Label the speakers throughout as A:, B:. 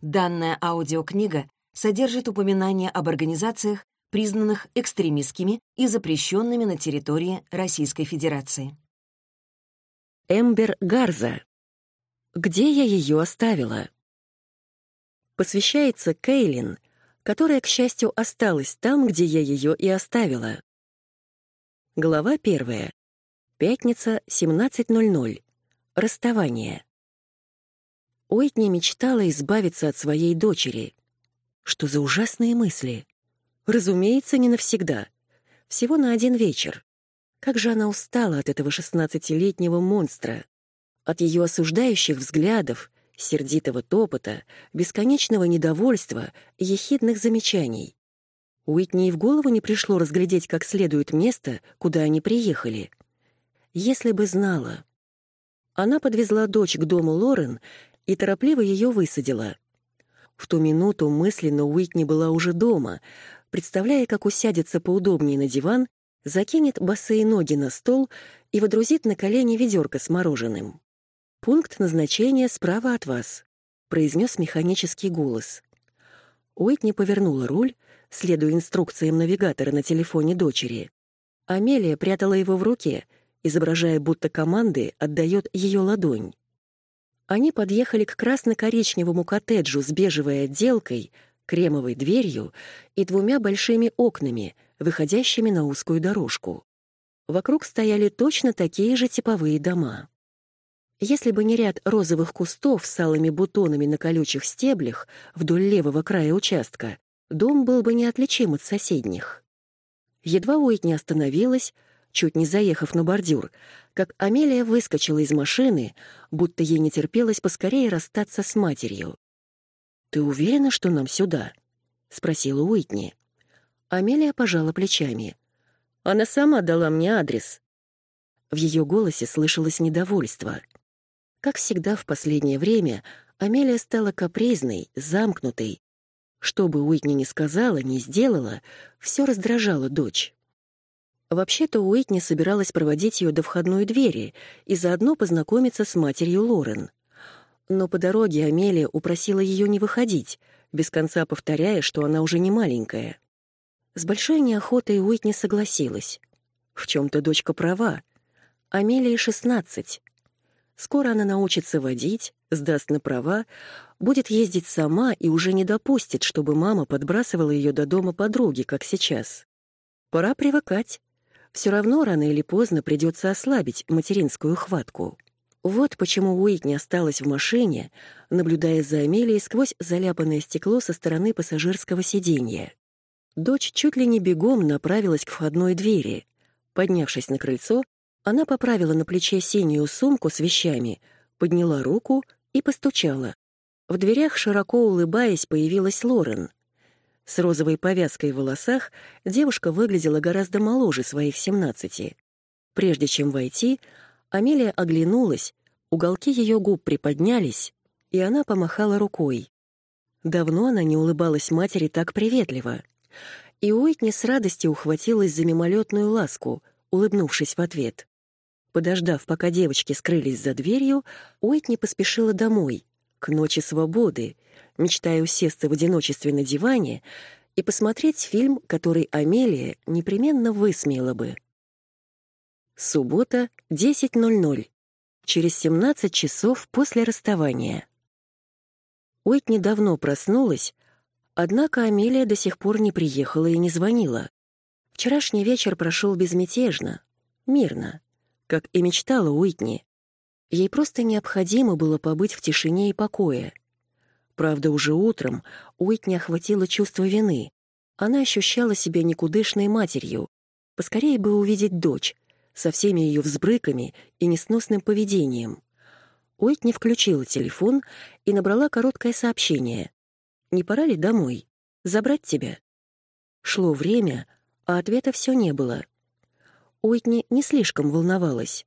A: Данная аудиокнига содержит упоминания об организациях, признанных экстремистскими и запрещенными на территории Российской Федерации.
B: Эмбер Гарза. Где я ее оставила? Посвящается Кейлин, которая, к счастью, осталась там, где я ее и оставила. Глава первая. Пятница, 17.00. Расставание. Уитни мечтала избавиться от своей дочери. Что за ужасные мысли? Разумеется, не навсегда. Всего на один вечер. Как же она устала от этого шестнадцатилетнего монстра. От ее осуждающих взглядов, сердитого топота, бесконечного недовольства ехидных замечаний. Уитни и в голову не пришло разглядеть как следует место, куда они приехали. Если бы знала. Она подвезла дочь к дому Лорен и торопливо ее высадила. В ту минуту мысленно Уитни была уже дома, представляя, как усядется поудобнее на диван, закинет босые ноги на стол и водрузит на колени ведерко с мороженым. «Пункт назначения справа от вас», — произнес механический голос. Уитни повернула руль, следуя инструкциям навигатора на телефоне дочери. Амелия прятала его в руке, изображая, будто команды отдает ее ладонь. Они подъехали к красно-коричневому коттеджу с бежевой отделкой, кремовой дверью и двумя большими окнами, выходящими на узкую дорожку. Вокруг стояли точно такие же типовые дома. Если бы не ряд розовых кустов с алыми бутонами на колючих стеблях вдоль левого края участка, дом был бы неотличим от соседних. Едва Уитни остановилась, чуть не заехав на бордюр, как Амелия выскочила из машины, будто ей не терпелось поскорее расстаться с матерью. «Ты уверена, что нам сюда?» — спросила Уитни. Амелия пожала плечами. «Она сама дала мне адрес». В ее голосе слышалось недовольство. Как всегда в последнее время, Амелия стала капризной, замкнутой. Что бы Уитни ни сказала, ни сделала, все раздражало дочь. Вообще-то Уитни собиралась проводить ее до входной двери и заодно познакомиться с матерью Лорен. Но по дороге Амелия упросила ее не выходить, без конца повторяя, что она уже не маленькая. С большой неохотой Уитни согласилась. В чем-то дочка права. Амелии шестнадцать. Скоро она научится водить, сдаст на права, будет ездить сама и уже не допустит, чтобы мама подбрасывала ее до дома подруги, как сейчас. Пора привыкать все равно рано или поздно придется ослабить материнскую хватку. Вот почему Уитни осталась в машине, наблюдая за Амелией сквозь заляпанное стекло со стороны пассажирского сиденья. Дочь чуть ли не бегом направилась к входной двери. Поднявшись на крыльцо, она поправила на плече синюю сумку с вещами, подняла руку и постучала. В дверях, широко улыбаясь, появилась Лорен. С розовой повязкой в волосах девушка выглядела гораздо моложе своих семнадцати. Прежде чем войти, Амелия оглянулась, уголки ее губ приподнялись, и она помахала рукой. Давно она не улыбалась матери так приветливо. И Уитни с радостью ухватилась за мимолетную ласку, улыбнувшись в ответ. Подождав, пока девочки скрылись за дверью, Уитни поспешила домой, к ночи свободы, мечтая усесться в одиночестве на диване и посмотреть фильм, который Амелия непременно высмеяла бы. Суббота, 10.00. Через 17 часов после расставания. Уитни давно проснулась, однако Амелия до сих пор не приехала и не звонила. Вчерашний вечер прошел безмятежно, мирно, как и мечтала Уитни. Ей просто необходимо было побыть в тишине и покое — Правда, уже утром Уитни охватило чувство вины. Она ощущала себя никудышной матерью. Поскорее бы увидеть дочь, со всеми ее взбрыками и несносным поведением. Уитни включила телефон и набрала короткое сообщение. «Не пора ли домой? Забрать тебя?» Шло время, а ответа все не было. Уитни не слишком волновалась.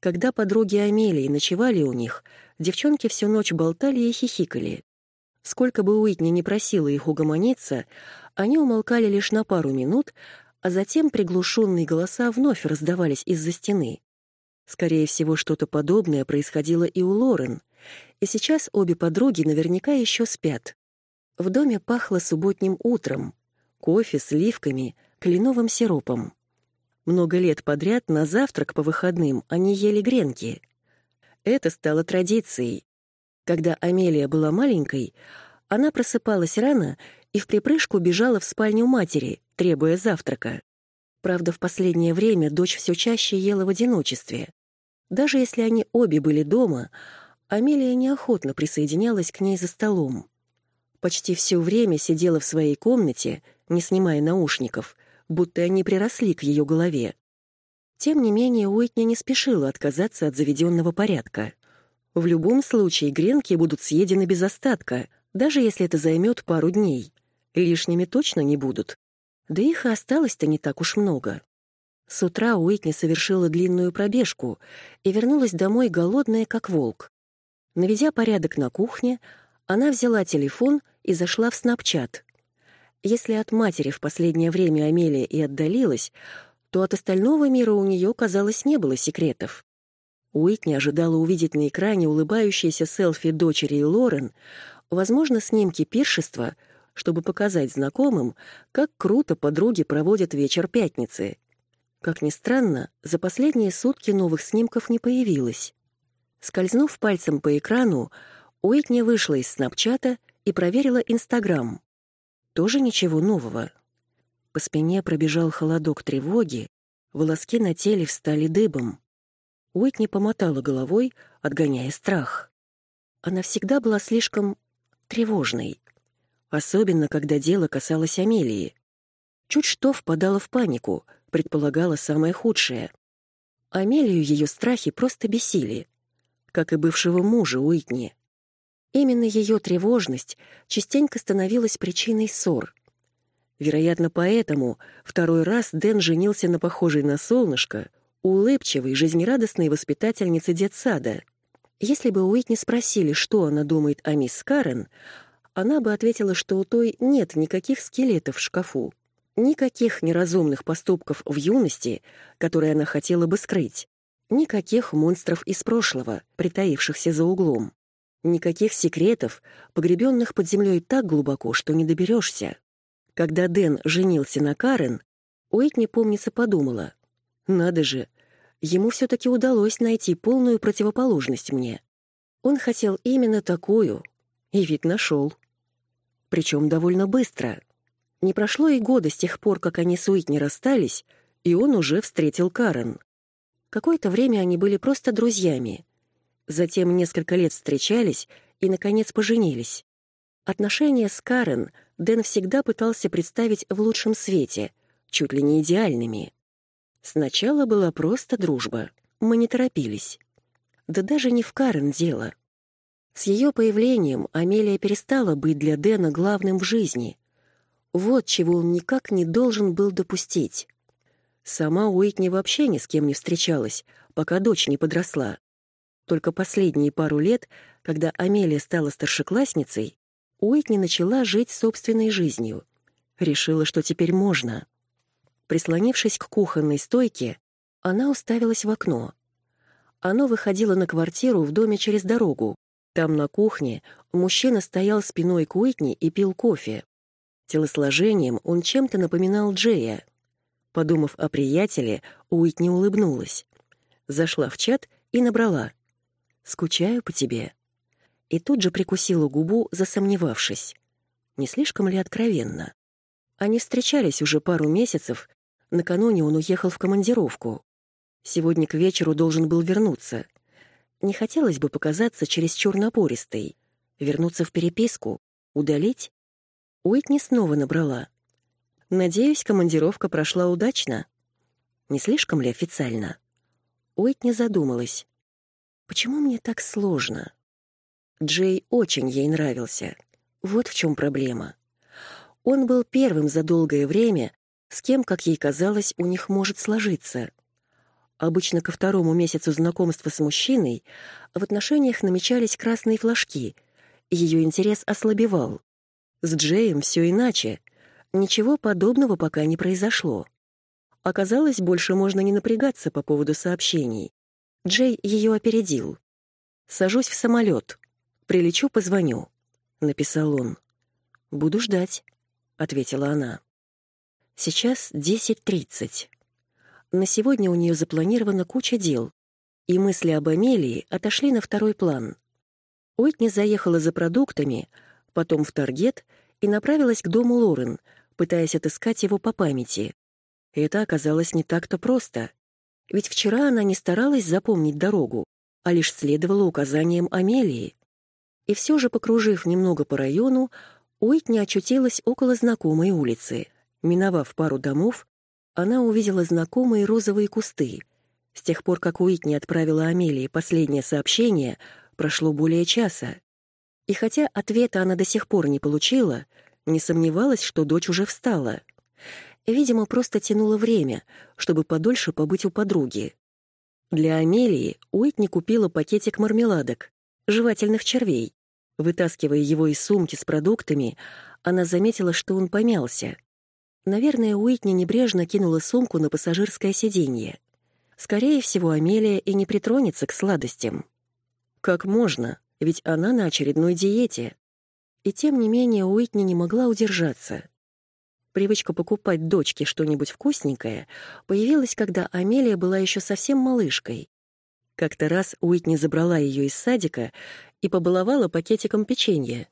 B: Когда подруги Амелии ночевали у них, девчонки всю ночь болтали и хихикали. Сколько бы Уитни не просила их угомониться, они умолкали лишь на пару минут, а затем приглушенные голоса вновь раздавались из-за стены. Скорее всего, что-то подобное происходило и у Лорен, и сейчас обе подруги наверняка еще спят. В доме пахло субботним утром, кофе, сливками, кленовым сиропом. Много лет подряд на завтрак по выходным они ели гренки. Это стало традицией. Когда Амелия была маленькой, она просыпалась рано и в припрыжку бежала в спальню матери, требуя завтрака. Правда, в последнее время дочь все чаще ела в одиночестве. Даже если они обе были дома, Амелия неохотно присоединялась к ней за столом. Почти все время сидела в своей комнате, не снимая наушников, будто они приросли к ее голове. Тем не менее, Уитни не спешила отказаться от заведенного порядка. В любом случае, гренки будут съедены без остатка, даже если это займет пару дней. Лишними точно не будут. Да их и осталось-то не так уж много. С утра Уитни совершила длинную пробежку и вернулась домой голодная, как волк. Наведя порядок на кухне, она взяла телефон и зашла в Снапчат. Если от матери в последнее время Амелия и отдалилась, то от остального мира у нее, казалось, не было секретов. Уитни ожидала увидеть на экране улыбающиеся селфи дочери и Лорен, возможно, снимки пиршества, чтобы показать знакомым, как круто подруги проводят вечер пятницы. Как ни странно, за последние сутки новых снимков не появилось. Скользнув пальцем по экрану, Уитни вышла из снапчата и проверила Инстаграм. Тоже ничего нового. По спине пробежал холодок тревоги, волоски на теле встали дыбом. Уитни помотала головой, отгоняя страх. Она всегда была слишком тревожной, особенно когда дело касалось Амелии. Чуть что впадала в панику, предполагала самое худшее. Амелию ее страхи просто бесили, как и бывшего мужа Уитни. Именно ее тревожность частенько становилась причиной ссор. Вероятно, поэтому второй раз Дэн женился на похожей на солнышко, улыбчивой, жизнерадостной воспитательнице детсада. Если бы Уитни спросили, что она думает о мисс Карен, она бы ответила, что у той нет никаких скелетов в шкафу, никаких неразумных поступков в юности, которые она хотела бы скрыть, никаких монстров из прошлого, притаившихся за углом. Никаких секретов, погребенных под землей так глубоко, что не доберешься. Когда Дэн женился на Карен, Уитни, помнится, подумала. «Надо же, ему все-таки удалось найти полную противоположность мне. Он хотел именно такую, и ведь нашел. Причем довольно быстро. Не прошло и года с тех пор, как они с Уитни расстались, и он уже встретил Карен. Какое-то время они были просто друзьями, Затем несколько лет встречались и, наконец, поженились. Отношения с Карен Дэн всегда пытался представить в лучшем свете, чуть ли не идеальными. Сначала была просто дружба, мы не торопились. Да даже не в Карен дело. С ее появлением Амелия перестала быть для Дэна главным в жизни. Вот чего он никак не должен был допустить. Сама Уитни вообще ни с кем не встречалась, пока дочь не подросла. Только последние пару лет, когда Амелия стала старшеклассницей, Уитни начала жить собственной жизнью. Решила, что теперь можно. Прислонившись к кухонной стойке, она уставилась в окно. Оно выходило на квартиру в доме через дорогу. Там, на кухне, мужчина стоял спиной к Уитни и пил кофе. Телосложением он чем-то напоминал Джея. Подумав о приятеле, Уитни улыбнулась. Зашла в чат и набрала. Скучаю по тебе». И тут же прикусила губу, засомневавшись. Не слишком ли откровенно? Они встречались уже пару месяцев, накануне он уехал в командировку. Сегодня к вечеру должен был вернуться. Не хотелось бы показаться чересчур напористой. Вернуться в переписку? Удалить? Уитни снова набрала. «Надеюсь, командировка прошла удачно?» Не слишком ли официально? Уитни задумалась. Почему мне так сложно? Джей очень ей нравился. Вот в чем проблема. Он был первым за долгое время, с кем, как ей казалось, у них может сложиться. Обычно ко второму месяцу знакомства с мужчиной в отношениях намечались красные флажки, ее интерес ослабевал. С Джеем все иначе. Ничего подобного пока не произошло. Оказалось, больше можно не напрягаться по поводу сообщений. Джей ее опередил. «Сажусь в самолет. «Прилечу, позвоню», — написал он. «Буду ждать», — ответила она. Сейчас 10.30. На сегодня у нее запланирована куча дел, и мысли об Амелии отошли на второй план. Уитни заехала за продуктами, потом в Таргет и направилась к дому Лорен, пытаясь отыскать его по памяти. Это оказалось не так-то просто. Ведь вчера она не старалась запомнить дорогу, а лишь следовала указаниям Амелии. И все же, покружив немного по району, Уитни очутилась около знакомой улицы. Миновав пару домов, она увидела знакомые розовые кусты. С тех пор, как Уитни отправила Амелии последнее сообщение, прошло более часа. И хотя ответа она до сих пор не получила, не сомневалась, что дочь уже встала. Видимо, просто тянула время, чтобы подольше побыть у подруги. Для Амелии Уитни купила пакетик мармеладок, жевательных червей. Вытаскивая его из сумки с продуктами, она заметила, что он помялся. Наверное, Уитни небрежно кинула сумку на пассажирское сиденье. Скорее всего, Амелия и не притронется к сладостям. Как можно, ведь она на очередной диете. И тем не менее Уитни не могла удержаться. Привычка покупать дочке что-нибудь вкусненькое появилась, когда Амелия была еще совсем малышкой. Как-то раз Уитни забрала ее из садика и побаловала пакетиком печенья.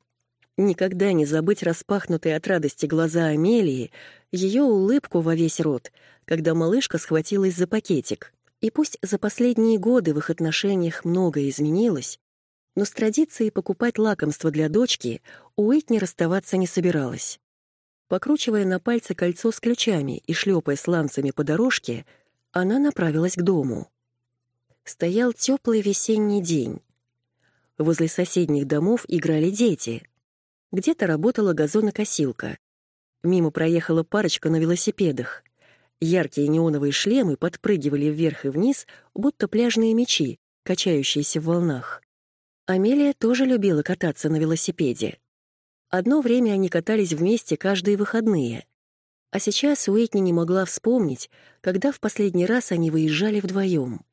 B: Никогда не забыть распахнутые от радости глаза Амелии, ее улыбку во весь рот, когда малышка схватилась за пакетик. И пусть за последние годы в их отношениях многое изменилось, но с традицией покупать лакомство для дочки Уитни расставаться не собиралась. Покручивая на пальце кольцо с ключами и шлепая сланцами по дорожке, она направилась к дому. Стоял теплый весенний день. Возле соседних домов играли дети. Где-то работала газонокосилка. Мимо проехала парочка на велосипедах. Яркие неоновые шлемы подпрыгивали вверх и вниз, будто пляжные мечи, качающиеся в волнах. Амелия тоже любила кататься на велосипеде. Одно время они катались вместе каждые выходные. А сейчас Уитни не могла вспомнить, когда в последний раз они выезжали вдвоем.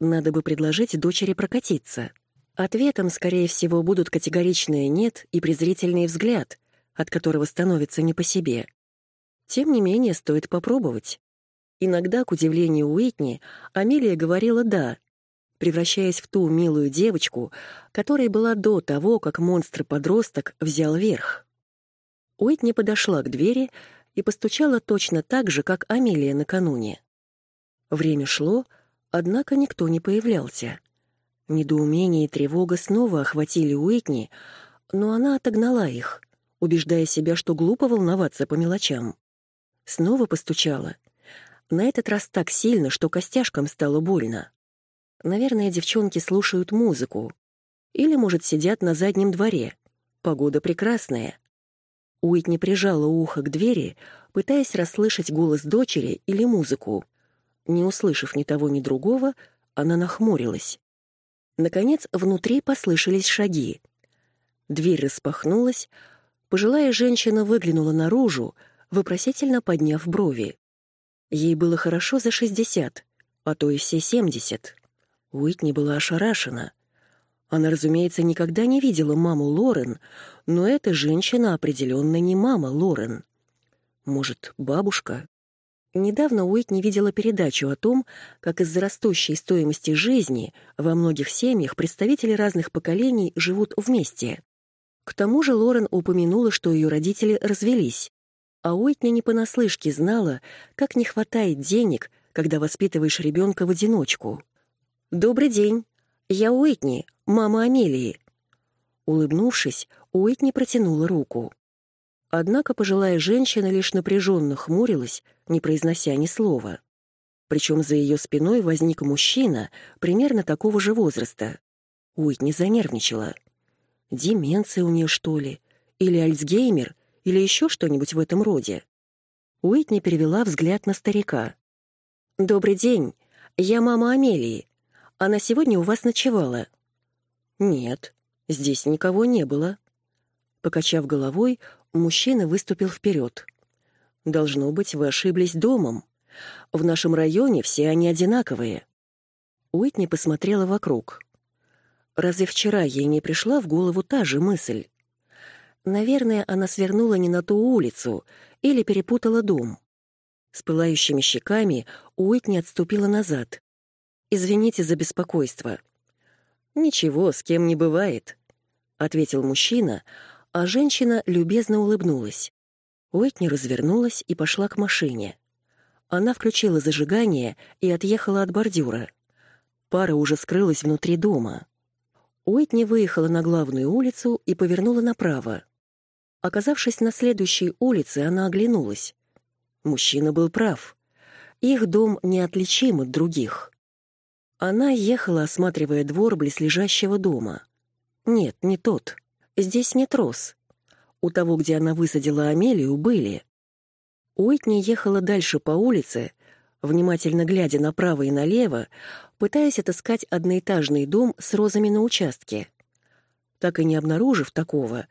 B: Надо бы предложить дочери прокатиться. Ответом, скорее всего, будут категоричное «нет» и презрительный взгляд, от которого становится не по себе. Тем не менее, стоит попробовать. Иногда, к удивлению Уитни, Амелия говорила «да», превращаясь в ту милую девочку, которой была до того, как монстр-подросток взял верх. Уитни подошла к двери и постучала точно так же, как Амелия накануне. Время шло, однако никто не появлялся. Недоумение и тревога снова охватили Уитни, но она отогнала их, убеждая себя, что глупо волноваться по мелочам. Снова постучала. На этот раз так сильно, что костяшкам стало больно. Наверное, девчонки слушают музыку. Или, может, сидят на заднем дворе. Погода прекрасная. Уитни прижала ухо к двери, пытаясь расслышать голос дочери или музыку. Не услышав ни того, ни другого, она нахмурилась. Наконец, внутри послышались шаги. Дверь распахнулась, пожилая женщина выглянула наружу, вопросительно подняв брови. Ей было хорошо за шестьдесят, а то и все семьдесят. Уитни была ошарашена. Она, разумеется, никогда не видела маму Лорен, но эта женщина определенно не мама Лорен. Может, бабушка? Недавно Уитни видела передачу о том, как из-за растущей стоимости жизни во многих семьях представители разных поколений живут вместе. К тому же Лорен упомянула, что ее родители развелись. А Уитни не понаслышке знала, как не хватает денег, когда воспитываешь ребенка в одиночку. «Добрый день. Я Уитни, мама Амелии». Улыбнувшись, Уитни протянула руку. Однако пожилая женщина лишь напряженно хмурилась, не произнося ни слова. Причем за ее спиной возник мужчина примерно такого же возраста. Уитни занервничала. Деменция у нее, что ли? Или Альцгеймер? Или еще что-нибудь в этом роде? Уитни перевела взгляд на старика. «Добрый день. Я мама Амелии. Она сегодня у вас ночевала?» «Нет, здесь никого не было». Покачав головой, мужчина выступил вперед. «Должно быть, вы ошиблись домом. В нашем районе все они одинаковые». Уитни посмотрела вокруг. Разве вчера ей не пришла в голову та же мысль? Наверное, она свернула не на ту улицу или перепутала дом. С пылающими щеками Уитни отступила назад. «Извините за беспокойство». «Ничего, с кем не бывает», — ответил мужчина, а женщина любезно улыбнулась. Уитни развернулась и пошла к машине. Она включила зажигание и отъехала от бордюра. Пара уже скрылась внутри дома. Уитни выехала на главную улицу и повернула направо. Оказавшись на следующей улице, она оглянулась. Мужчина был прав. Их дом неотличим от других. Она ехала, осматривая двор близлежащего дома. Нет, не тот. Здесь нет роз. У того, где она высадила Амелию, были. Уитни ехала дальше по улице, внимательно глядя направо и налево, пытаясь отыскать одноэтажный дом с розами на участке. Так и не обнаружив такого,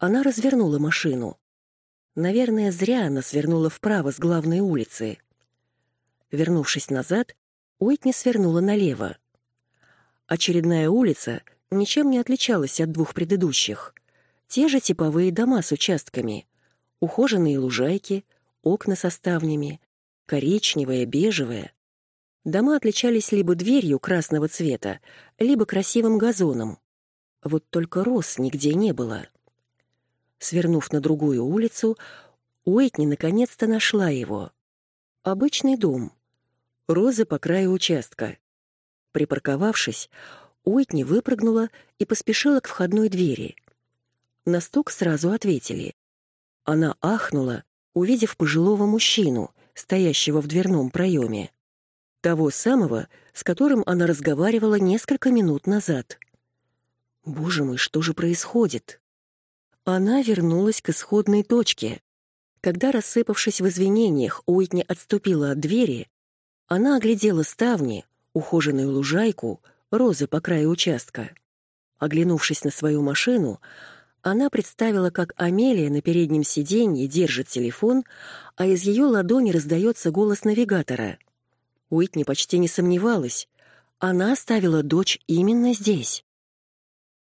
B: она развернула машину. Наверное, зря она свернула вправо с главной улицы. Вернувшись назад, Уитни свернула налево. Очередная улица ничем не отличалась от двух предыдущих. Те же типовые дома с участками, ухоженные лужайки, окна со ставнями, коричневое, бежевое. Дома отличались либо дверью красного цвета, либо красивым газоном. Вот только роз нигде не было. Свернув на другую улицу, Уитни наконец-то нашла его. Обычный дом. Розы по краю участка. Припарковавшись, Уитни выпрыгнула и поспешила к входной двери. На стук сразу ответили. Она ахнула, увидев пожилого мужчину, стоящего в дверном проеме. Того самого, с которым она разговаривала несколько минут назад. Боже мой, что же происходит? Она вернулась к исходной точке. Когда, рассыпавшись в извинениях, Уитни отступила от двери, она оглядела ставни, ухоженную лужайку, розы по краю участка. Оглянувшись на свою машину, она представила, как Амелия на переднем сиденье держит телефон, а из ее ладони раздается голос навигатора. Уитни почти не сомневалась. Она оставила дочь именно здесь.